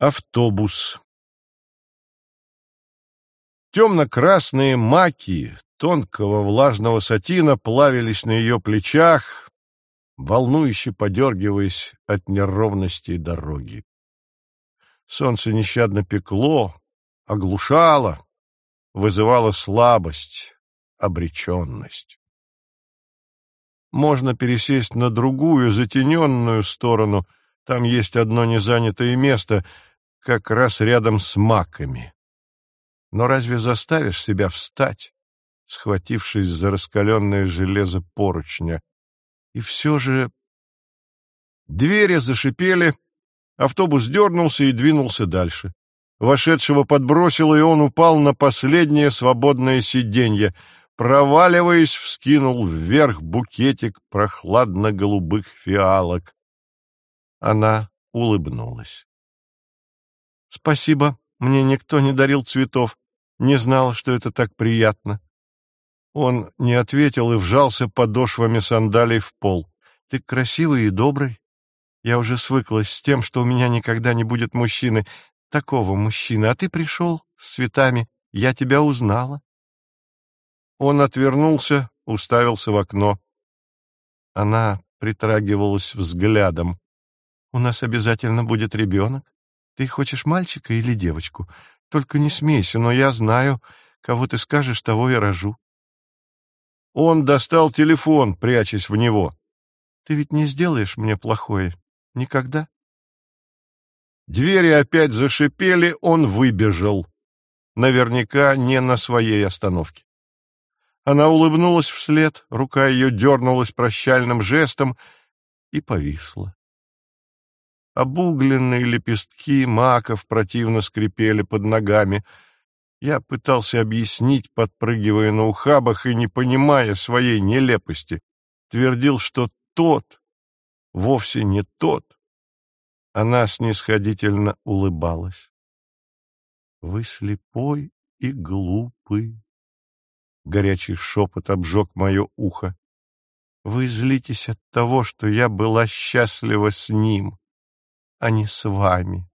Автобус. Темно-красные маки тонкого влажного сатина плавились на ее плечах, волнующе подергиваясь от неровностей дороги. Солнце нещадно пекло, оглушало, вызывало слабость, обреченность. Можно пересесть на другую, затененную сторону, там есть одно незанятое место — как раз рядом с маками. Но разве заставишь себя встать, схватившись за раскаленное железо поручня? И все же... Двери зашипели, автобус дернулся и двинулся дальше. Вошедшего подбросило, и он упал на последнее свободное сиденье. Проваливаясь, вскинул вверх букетик прохладно-голубых фиалок. Она улыбнулась. Спасибо, мне никто не дарил цветов. Не знал, что это так приятно. Он не ответил и вжался подошвами сандалий в пол. Ты красивый и добрый. Я уже свыклась с тем, что у меня никогда не будет мужчины, такого мужчины, а ты пришел с цветами, я тебя узнала. Он отвернулся, уставился в окно. Она притрагивалась взглядом. У нас обязательно будет ребенок. Ты хочешь мальчика или девочку? Только не смейся, но я знаю, кого ты скажешь, того я рожу. Он достал телефон, прячась в него. Ты ведь не сделаешь мне плохое. Никогда? Двери опять зашипели, он выбежал. Наверняка не на своей остановке. Она улыбнулась вслед, рука ее дернулась прощальным жестом и повисла. Обугленные лепестки маков противно скрипели под ногами. Я пытался объяснить, подпрыгивая на ухабах и не понимая своей нелепости. Твердил, что тот вовсе не тот. Она снисходительно улыбалась. «Вы слепой и глупый», — горячий шепот обжег мое ухо. «Вы злитесь от того, что я была счастлива с ним» а не с вами.